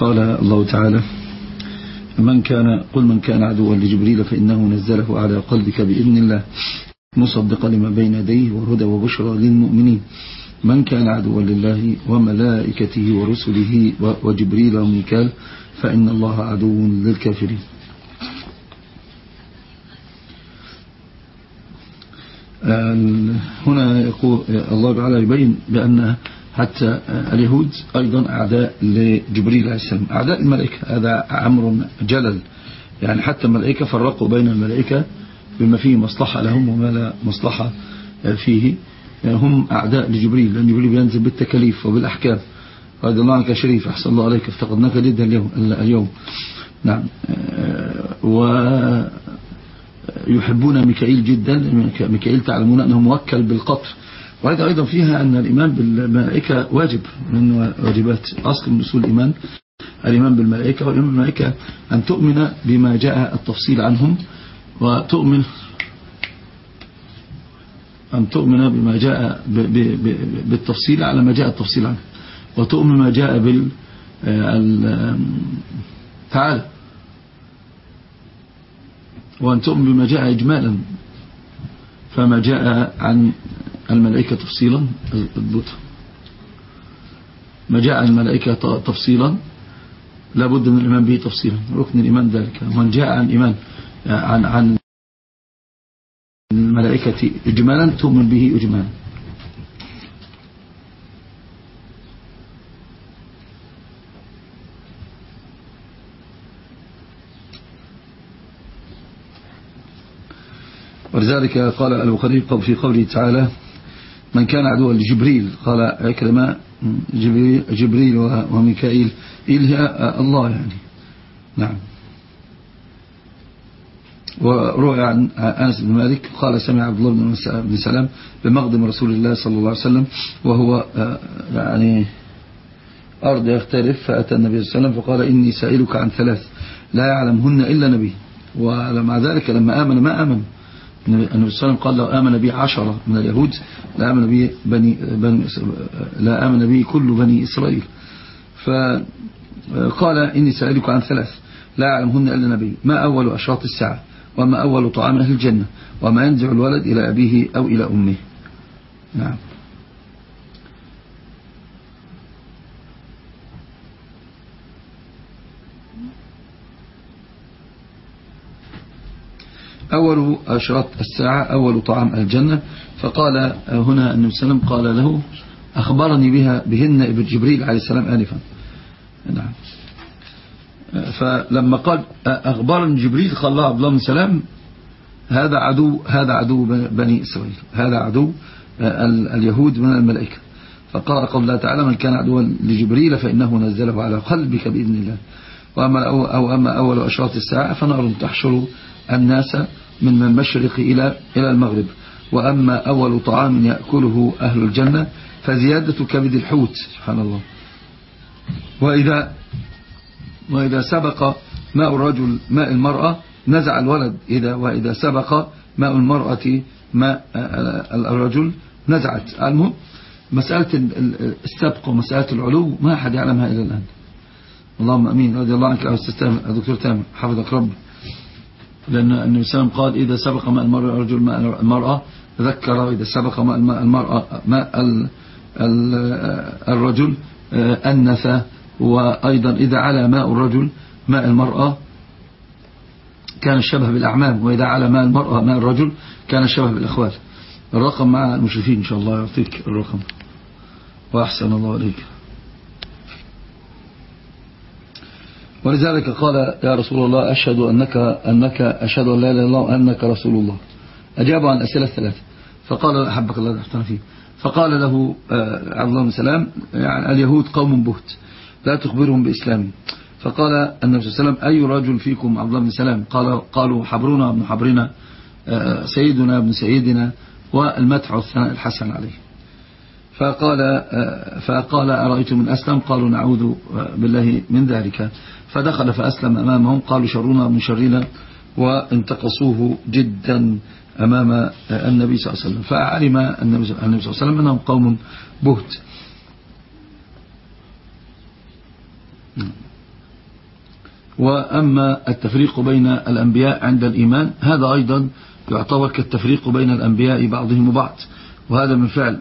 قال الله تعالى من كان قل من كان عدوا لجبريل فإنه نزله على قلبك بإذن الله مصدقا لما بين يديه وهدى وبشرى للمؤمنين. من كان عدوا لله وملائكته ورسله وجبريل وميكال فإن الله عدو للكافرين. هنا يقول الله تعالى يبين بأن حتى اليهود أيضا أعداء لجبريل عليه السلام. أعداء الملائكة هذا أمر جلل. يعني حتى الملائكة فرقوا بين الملائكة بما فيه مصلحة لهم وما لا مصلحة فيه. يعني هم أعداء لجبريل لأن جبريل بينزل بالتكاليف وبالأحكام. رضي الله عنك شريف أحسن الله عليك افتقدناك جدا اليوم, اليوم. نعم. ويحبون ميكائيل جدا. ميكائيل تعلمون أنه موكل بالقطر. وهذا أيضا فيها أن الإيمان بالملائكة واجب من واجبات أصل من أصول الإيمان. الإيمان بالملائكة والإيمان بالملائكة أن تؤمن بما جاء التفصيل عنهم وتؤمن أن تؤمن بما جاء بالتفصيل على ما جاء التفصيل عنه. وتؤمن ما جاء بال تعالى وأن تؤمن بما جاء إجمالا فما جاء عن الملائكة تفصيلا. اضبطها ما جاء الملائكة تفصيلا لابد من الإيمان به تفصيلا. ركن الإيمان ذلك. ومن جاء عن إيمان عن عن الملائكة إجمالا تؤمن به إجمالا. ولذلك قال البخاري في قوله تعالى من كان عدوا لجبريل قال أكرم جبريل, وميكائيل إله الله يعني. نعم. وروى عن أنس بن مالك قال سمع عبد الله بن سلام بمقدم رسول الله صلى الله عليه وسلم وهو آه، يعني أرض يختلف فأتى النبي صلى الله عليه وسلم فقال إني سائلك عن ثلاث لا يعلمهن إلا نبي. ومع ذلك لما آمن ما آمن. النبي صلى الله عليه وسلم قال لو آمن بي عشرة من اليهود لا آمن بي, بني بني لا آمن بي كل بني إسرائيل. فقال إني سألك عن ثلاث لا أعلمهن إلا نبي. ما أول أشراط الساعة؟ وما أول طعام أهل الجنة؟ وما ينزع الولد إلى أبيه أو إلى أمه. نعم. أول أشراط الساعة أول طعام الجنة. فقال هنا النبي صلى الله عليه وسلم قال له أخبرني بها بهن ابن جبريل عليه السلام آنفا. نعم. فلما قال أخبرني جبريل قال الله عبد الله سلام هذا عدو هذا عدو بني إسرائيل هذا عدو اليهود من الملائكة. فقال قول الله تعالى من كان عدوا لجبريل فإنه نزله على قلبك بإذن الله. وأما أو أما أول أشراط الساعة فنار تحشر الناس من المشرق إلى إلى المغرب. وأما أول طعام يأكله أهل الجنة فزيادة كبد الحوت سبحان الله. وإذا وإذا سبق ماء الرجل ماء المرأة نزع الولد إذا وإذا سبق ماء المرأة ماء الرجل نزعت. المهم مسألة السبق ومسألة العلو ما أحد يعلمها إلى الآن. اللهم أمين. رضي الله عنك يا دكتور تامر حفظك رب. لأن النبي صلى الله عليه وسلم قال إذا سبق ماء المرأة الرجل ماء المرأة ذكر إذا سبق ماء المرأة ماء الرجل أنث وأيضا إذا على ماء الرجل ماء المرأة كان الشبه بالأعمام وإذا على ماء المرأة ماء الرجل كان الشبه بالأخوات. الرقم مع المشرفين إن شاء الله يعطيك الرقم. وأحسن الله عليك ولذلك قال يا رسول الله أشهد أنك, أنك أشهد أن لا إله إلا الله وأنك رسول الله. أجاب عن أسئلة ثلاثة فقال أحبك الله تحتنا فيه فقال له آه، عبد الله بن سلام يعني اليهود قوم بهت لا تخبرهم بإسلام. فقال النبي صلى الله عليه وسلم أي رجل فيكم؟ عبد الله بن سلام. قال قالوا حبرنا ابن حبرنا آه، سيدنا ابن سيدنا والمدح والثناء الحسن عليه. فقال آه، فقال أرأيت من أسلم؟ قالوا نعوذ بالله من ذلك. فدخل فأسلم أمامهم قالوا شرنا من شرنا وانتقصوه جدا أمام النبي صلى الله عليه وسلم. فعلم النبي صلى الله عليه وسلم أنهم قوم بهت. وأما التفريق بين الأنبياء عند الإيمان هذا أيضا يعتبر كالتفريق بين الأنبياء بعضهم وبعض وهذا من فعل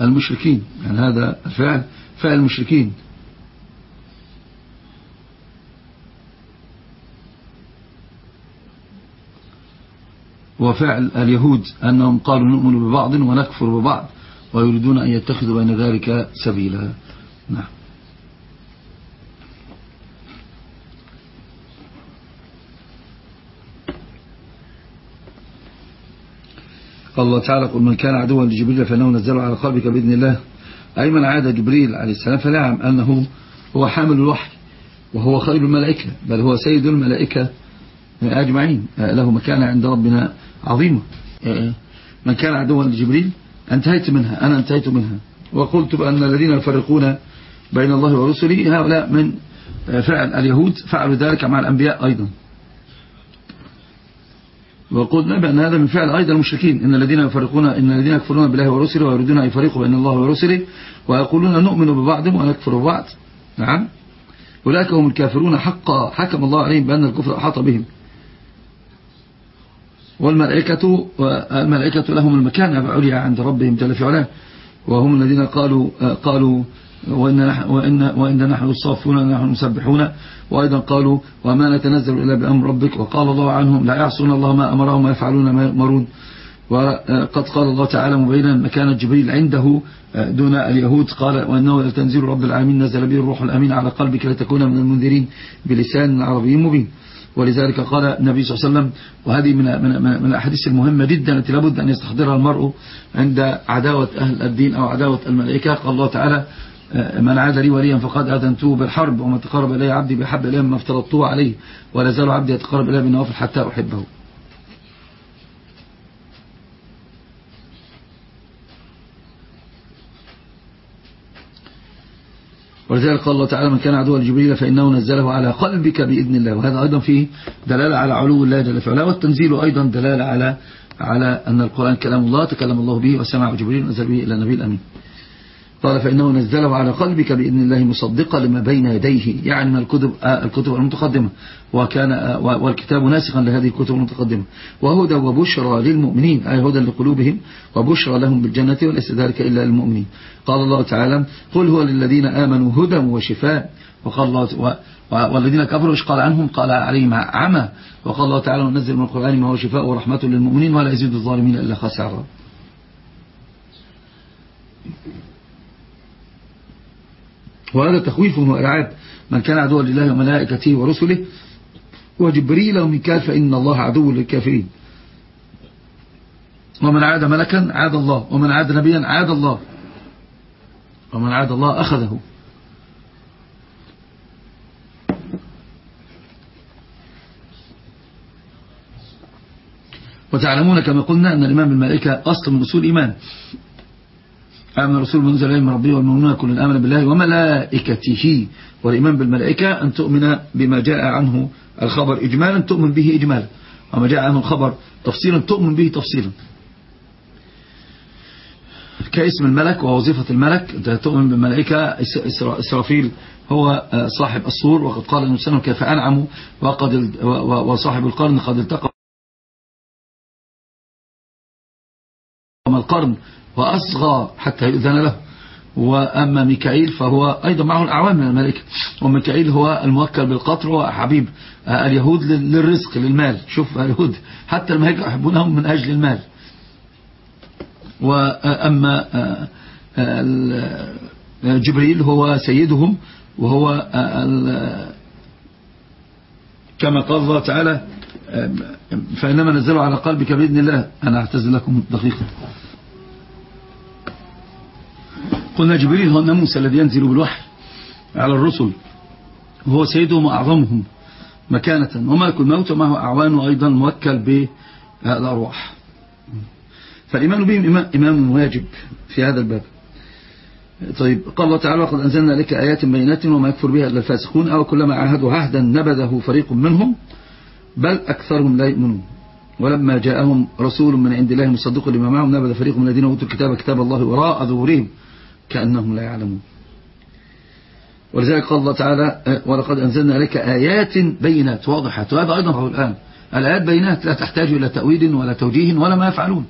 المشركين. يعني هذا الفعل فعل المشركين. وفعل اليهود أنهم قالوا نؤمن ببعض ونكفر ببعض ويريدون أن يتخذوا بين ذلك سبيلا. نعم. قال الله تعالى قل من كان عدوا لجبريل فإنه نزله على قلبك بإذن الله. أي من عاد جبريل عليه السلام فليعلم أنه هو حامل الوحي وهو خير الملائكة بل هو سيد الملائكة. أجمعين. له مكانة عند ربنا عظيمة. من كان عدوا لجبريل. أنتهيت منها. أنا انتهيت منها. وقلت بأن الذين يفرقون بين الله ورسله هؤلاء من فعل اليهود فعلوا ذلك مع الأنبياء أيضا. وقلنا بأن هذا من فعل أيضا المشركين. إن الذين يفرقون إن الذين يكفرون بالله ورسله ويريدون أن يفرقوا بين الله ورسله ويقولون نؤمن ببعض ونكفر ببعض. نعم. أولئك هم الكافرون حقا. حكم الله عليهم بأن الكفر أحاط بهم. والملائكة والملائكة لهم المكانة العليا عند ربهم جل في علاه. وهم الذين قالوا قالوا وإن نحن, وإن, وإن نحن الصافون ونحن المسبحون. وأيضا قالوا وما نتنزل إلا بأمر ربك. وقال الله عنهم لا يعصون الله ما أمرهم ويفعلون ما يؤمرون. وقد قال الله تعالى مبينا مكان جبريل عنده دون اليهود. قال وأنه لتنزيل رب العالمين نزل به الروح الأمين على قلبك لتكون من المنذرين بلسان عربي مبين. ولذلك قال النبي صلى الله عليه وسلم وهذه من من من الأحاديث المهمة جدا التي لابد أن يستحضرها المرء عند عداوة أهل الدين أو عداوة الملائكة. قال الله تعالى من عاد لي وليا فقد أذنته بالحرب وما تقرب إلي عبدي بحب إليه ما افترضته عليه ولا زال عبدي يتقرب إليه بالنوافل حتى أحبه. ولذلك قال الله تعالى من كان عدوا لجبريل فإنه نزله على قلبك بإذن الله. وهذا أيضا فيه دلالة على علو الله جل في علاه والتنزيل أيضا دلالة على على أن القرآن كلام الله تكلم الله به وسمع جبريل ونزل به إلى النبي الأمين. قال فإنه نزله على قلبك بإذن الله مصدقا لما بين يديه. يعني من الكتب الكتب المتقدمة. وكان والكتاب ناسخا لهذه الكتب المتقدمة. وهدى وبشرى للمؤمنين. أي هدى لقلوبهم وبشرى لهم بالجنة وليس ذلك إلا للمؤمنين. قال الله تعالى قل هو للذين آمنوا هدى وشفاء. وقال الله والذين كفروا إيش قال عنهم؟ قال عليهم عمى. وقال الله تعالى ونزل من القرآن ما هو شفاء ورحمة للمؤمنين ولا يزيد الظالمين إلا خسارا وهذا تخويف وإرعاب من كان عدوا لله وملائكته ورسله. وجبريل وميكال فإن الله عدو للكافرين. ومن عاد ملكا عاد الله. ومن عاد نبيا عاد الله. ومن عاد الله أخذه. وتعلمون كما قلنا أن الإمام بالملائكة أصل من أصول إيمان آمن الرسول منزل إليه من ربه والمؤمنون كل آمن بالله وملائكته والإيمان بالملائكة أن تؤمن بما جاء عنه الخبر إجمالا تؤمن به إجمالا. وما جاء عنه الخبر تفصيلا تؤمن به تفصيلا. كاسم الملك ووظيفة الملك تؤمن بالملائكة إسرافيل هو صاحب الصور وقد قال النبي كيف أنعم وقد وصاحب القرن قد التقى. القرن وأصغى حتى يؤذن له. وأما ميكائيل فهو أيضا معه الأعوام من الملائكة. وميكائيل هو الموكل بالقطر وحبيب. اليهود للرزق للمال. شوف اليهود حتى الملائكة يحبونهم من أجل المال. وأما جبريل هو سيدهم وهو كما قال الله تعالى فإنما نزلوا على قلبك بإذن الله. أنا أعتذر لكم دقيقة قلنا جبريل هو الناموس الذي ينزل بالوحي على الرسل وهو سيدهم وأعظمهم مكانة. وما يكون موت ومعه أعوان أيضا موكل بالأرواح فالإيمان بهم إمام واجب في هذا الباب. طيب قال الله تعالى وقد أنزلنا لك آيات بينات وما يكفر بها إلا الفاسقون أو كلما عاهدوا عهدا نبذه فريق منهم بل أكثرهم لا يؤمنون. ولما جاءهم رسول من عند الله مصدق لما معهم نبذ فريق من الذين أوتوا الكتاب كتاب الله وراء ظهورهم. كأنهم لا يعلمون. ولذلك قال الله تعالى ولقد أنزلنا لك آيات بينات واضحات. وهذا أيضا الآن. الآيات بينات لا تحتاج إلى تأويل ولا توجيه ولا ما يفعلون.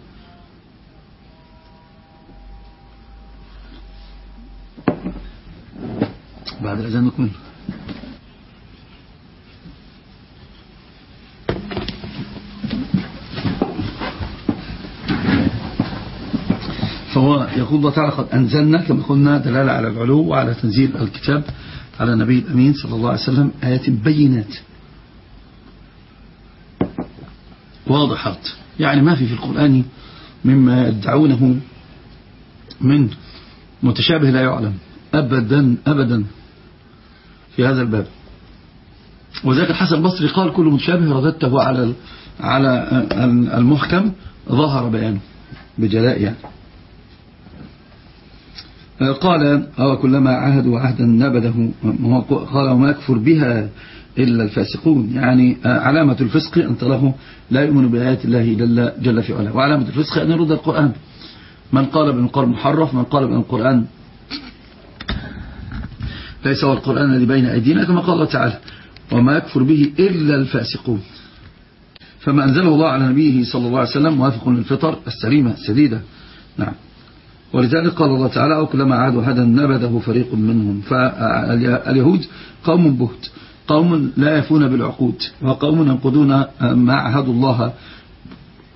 بعد الأذان نكمل. فهو يقول الله تعالى قد أنزلنا كما قلنا دلالة على العلو وعلى تنزيل الكتاب على النبي الأمين صلى الله عليه وسلم آيات بينات. واضحات. يعني ما في في القرآن مما يدعونه من متشابه لا يعلم. أبدا أبدا. في هذا الباب. وذلك الحسن البصري قال كل متشابه رددته على على المحكم ظهر بيانه بجلاء يعني. قال أو كلما عهدوا عهدا نبذه قال وما يكفر بها إلا الفاسقون. يعني علامة الفسق أن تراه لا يؤمن بآيات الله جل, جل في علاه. وعلامة الفسق أن يرد القرآن. من قال بأن القرآن محرف من قال بأن القرآن. ليس هو القرآن الذي بين أيدينا كما قال الله تعالى وما يكفر به إلا الفاسقون. فما أنزله الله على نبيه صلى الله عليه وسلم موافق للفطر السليمة السديدة. نعم. ولذلك قال الله تعالى أو كلما عادوا هذا نبذه فريق منهم. فاليهود قوم بهت قوم لا يفون بالعقود وقوم ينقضون ما عهدوا الله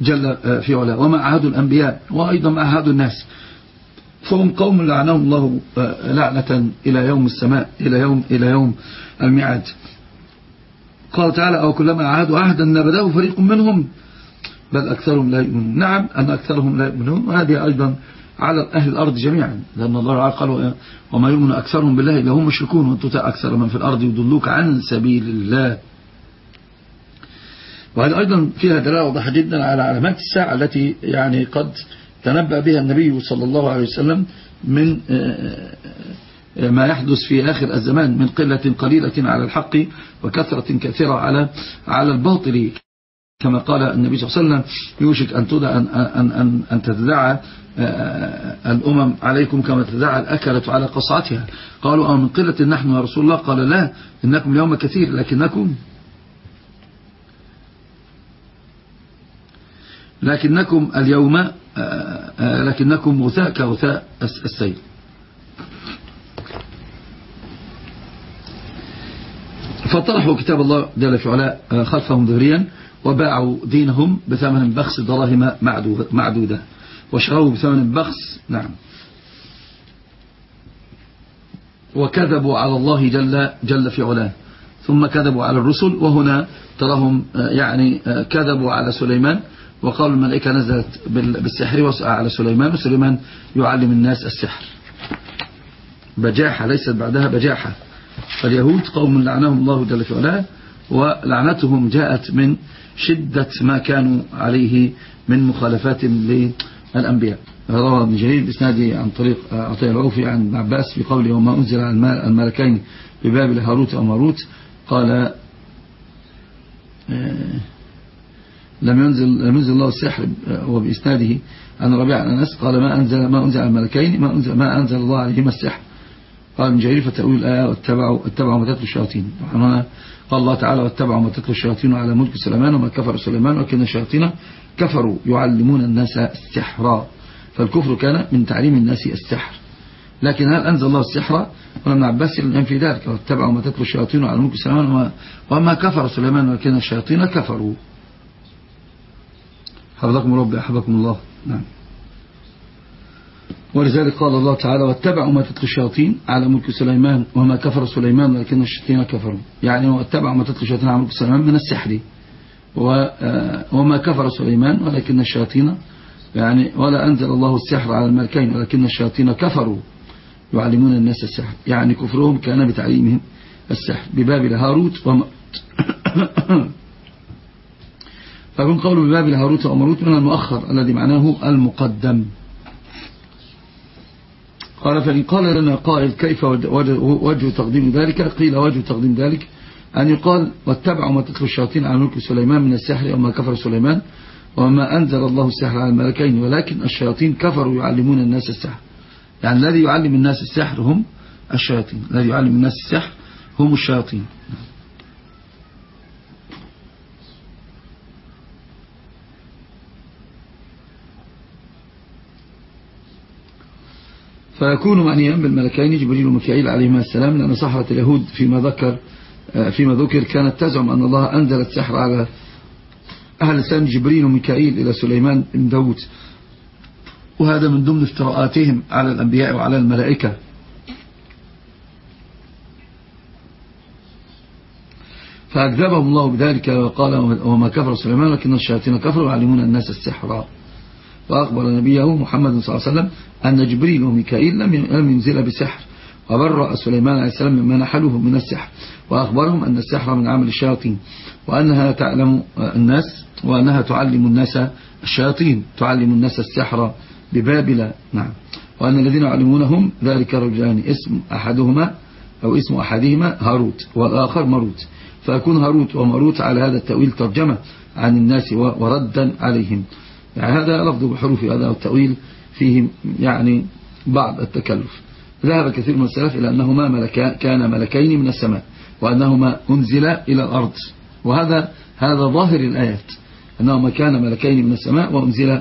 جل في علاه وما عهدوا الأنبياء وأيضا ما عهدوا الناس. فهم قوم لعنهم الله لعنة إلى يوم السماء إلى يوم إلى يوم الميعاد. قال تعالى أو كلما عهدوا عهدا نبذه فريق منهم بل أكثرهم لا يؤمنون. نعم أن أكثرهم لا يؤمنون وهذه أيضا على أهل الأرض جميعا. لأن الله قال وما يؤمن أكثرهم بالله إلا هم مشركون. وأنتم أكثر من في الأرض يضلوك عن سبيل الله. وهذا أيضا فيها دلالة واضحة جدا على علامات الساعة التي يعني قد تنبأ بها النبي صلى الله عليه وسلم من آه، آه، ما يحدث في آخر الزمان من قلة قليلة على الحق وكثرة كثيرة على على الباطل. كما قال النبي صلى الله عليه وسلم يوشك أن, أن, أن, أن, أن تتدعى آه، الأمم عليكم كما تدعى الأكلة على قصعتها. قالوا أو من قلة نحن يا رسول الله؟ قال لا إنكم اليوم كثير لكنكم لكنكم اليوم آه، آه، لكنكم غثاء كغثاء السيل. فطرحوا كتاب الله جل في علاء خلفهم ظهريا وباعوا دينهم بثمن بخس دراهم معدودة. واشروه بثمن بخس نعم. وكذبوا على الله جل, جل في علاه. ثم كذبوا على الرسل وهنا تراهم آه، يعني آه، كذبوا على سليمان. وقالوا الملائكة نزلت بالسحر على سليمان وسليمان يعلم الناس السحر. بجاحة ليست بعدها بجاحة. فاليهود قوم لعنهم الله جل في علاه ولعنتهم جاءت من شدة ما كانوا عليه من مخالفات الأنبياء روى ابن جرير بإسناده عن طريق عطية العوفي عن ابن عباس في قوله وما أنزل على الملكين بباب هاروت وماروت قال آه، لم ينزل لم ينزل الله السحر وبإسناده عن ربيع عن أنس قال ما أنزل ما أنزل على الملكين ما أنزل ما أنزل الله عليهما السحر قال ابن جرير فتأويل الآية واتبعوا اتبعوا ما تتلو الشياطين. هنا قال الله تعالى واتبعوا ما تتلو الشياطين على ملك سليمان وما كفر سليمان ولكن الشياطين كفروا يعلمون الناس السحر. فالكفر كان من تعليم الناس السحر. لكن هل أنزل الله السحر؟ ولم عباس لم في ذلك. واتبعوا ما تتلو الشياطين على ملك سليمان وما كفر سليمان ولكن الشياطين كفروا. حفظكم ربي أحبكم الله. نعم. ولذلك قال الله تعالى واتبعوا ما تتلو الشياطين على ملك سليمان وما كفر سليمان ولكن الشياطين كفروا. يعني واتبعوا ما تتلو الشياطين على ملك سليمان من السحر. آه، وما كفر سليمان ولكن الشياطين يعني ولا أنزل الله السحر على الملكين ولكن الشياطين كفروا. يعلمون الناس السحر. يعني كفرهم كان بتعليمهم السحر. ببابل هاروت وماروت فكن قول ببابل هاروت وماروت من المؤخر الذي معناه المقدم. قال فإن قال لنا قائل كيف وجه تقديم ذلك؟ قيل وجه تقديم ذلك أن يقال واتبعوا ما تتلو الشياطين على ملك سليمان من السحر وما كفر سليمان وما أنزل الله السحر على الملكين ولكن الشياطين كفروا يعلمون الناس السحر. يعني الذي يعلم الناس السحر هم الشياطين. الذي يعلم الناس السحر هم الشياطين. فيكون معنيا بالملكين جبريل وميكائيل عليهما السلام لأن صحرة اليهود فيما ذكر فيما ذكر كانت تزعم أن الله أنزل السحر على أهل لسان جبريل وميكائيل إلى سليمان بن داود. وهذا من ضمن افتراءاتهم على الأنبياء وعلى الملائكة. فأكذبهم الله بذلك وقال وما كفر سليمان لكن الشياطين كفروا يعلمون الناس السحر. وأخبر نبيه محمد صلى الله عليه وسلم أن جبريل وميكائيل لم ينزل بسحر وبرأ سليمان عليه السلام مما نحله من السحر وأخبرهم أن السحر من عمل الشياطين وأنها تعلم الناس وأنها تعلم الناس الشياطين تعلم الناس السحر ببابل نعم وأن الذين يعلمونهم ذلك رجلان اسم أحدهما أو اسم أحدهما هاروت والآخر مروت فيكون هاروت ومروت على هذا التأويل ترجمة عن الناس وردا عليهم. يعني هذا لفظ بحروف هذا التأويل فيه يعني بعض التكلف. ذهب كثير من السلف إلى أنهما ملكا كان ملكين من السماء وأنهما أنزل إلى الأرض. وهذا هذا ظاهر الآيات أنهما كان ملكين من السماء وأنزل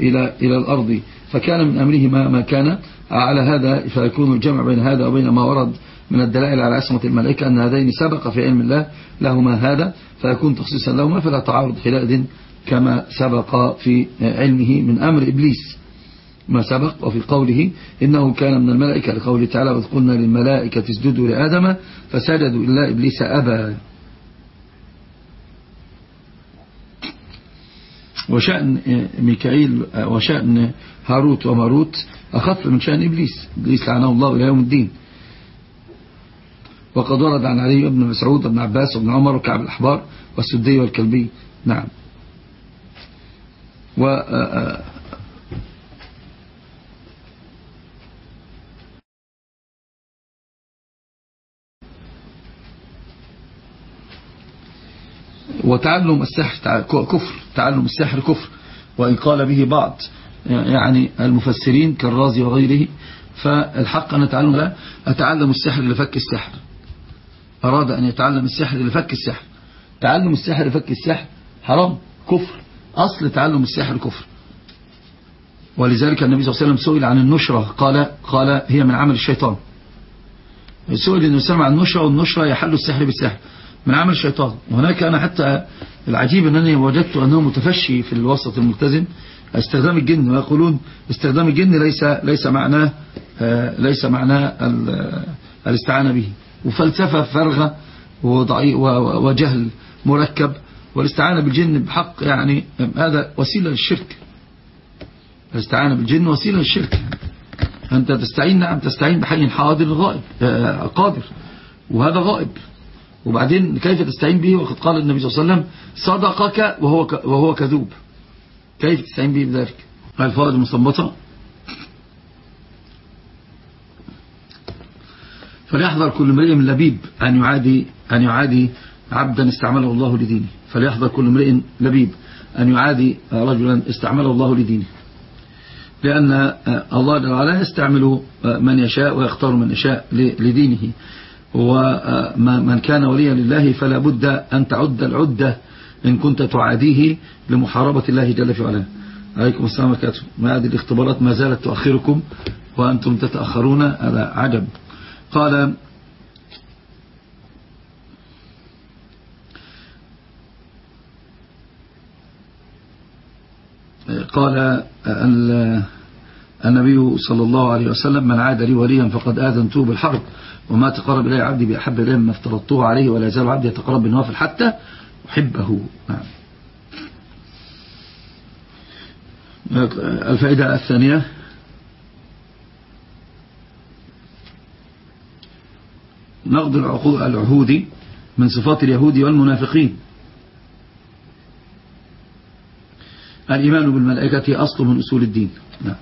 إلى إلى الأرض. فكان من أمرهما ما كان على هذا فيكون الجمع بين هذا وبين ما ورد من الدلائل على عصمة الملائكة أن هذين سبق في علم الله لهما هذا فيكون تخصيصا لهما فلا تعارض حينئذ كما سبق في علمه من أمر إبليس. ما سبق وفي قوله إنه كان من الملائكة لقوله تعالى وإذ قلنا للملائكة اسجدوا لآدم فسجدوا إلا إبليس أبى. وشأن ميكائيل وشأن هاروت وماروت أخف من شأن إبليس. إبليس لعنه الله إلى يوم الدين. وقد ورد عن علي بن مسعود بن عباس وابن عمر وكعب الأحبار والسدي والكلبي. نعم. و وتعلم السحر كفر تعلم السحر كفر. وإن قال به بعض يعني المفسرين كالرازي وغيره فالحق أن أتعلم لا أتعلم السحر لفك السحر. أراد أن يتعلم السحر لفك السحر. تعلم السحر لفك السحر حرام كفر. أصل تعلم السحر كفر. ولذلك النبي صلى الله عليه وسلم سئل عن النشرة. قال قال هي من عمل الشيطان. سئل النبي صلى الله عليه وسلم عن النشرة والنشرة يحل السحر بالسحر. من عمل الشيطان. وهناك أنا حتى العجيب أنني وجدت أنه متفشي في الوسط الملتزم. استخدام الجن ويقولون استخدام الجن ليس ليس معناه آه، ليس معناه الاستعانة به. وفلسفة فرغة وجهل مركب. والاستعانة بالجن بحق يعني هذا وسيلة للشرك. الاستعانة بالجن وسيلة للشرك. أنت تستعين نعم تستعين بحي حاضر غائب آه، قادر. وهذا غائب. وبعدين كيف تستعين به؟ وقد قال النبي صلى الله عليه وسلم صدقك وهو وهو كذوب. كيف تستعين به بذلك؟ الفوائد المستنبطه فليحذر كل امرئ من لبيب أن يعادي أن يعادي عبدا استعمله الله لدينه. فليحذر كل امرئ لبيب أن يعادي رجلا استعمله الله لدينه. لأن الله تعالى يستعمل من يشاء ويختار من يشاء لدينه. ومن كان وليا لله فلا بد أن تعد العدة إن كنت تعاديه لمحاربة الله جل في علاه. عليكم السلام عليكم ما هذه الاختبارات؟ ما زالت تؤخركم وأنتم تتأخرون. هذا عجب. قال قال النبي صلى الله عليه وسلم من عاد لي وليا فقد آذنته بالحرب وما تقرب إلي عبدي بأحب إليه مما افترضته عليه ولا يزال عبدي يتقرب بالنوافل حتى أحبه. نعم. الفائدة الثانية نقض العهود من صفات اليهود والمنافقين. الإيمان بالملائكة أصل من أصول الدين. نعم.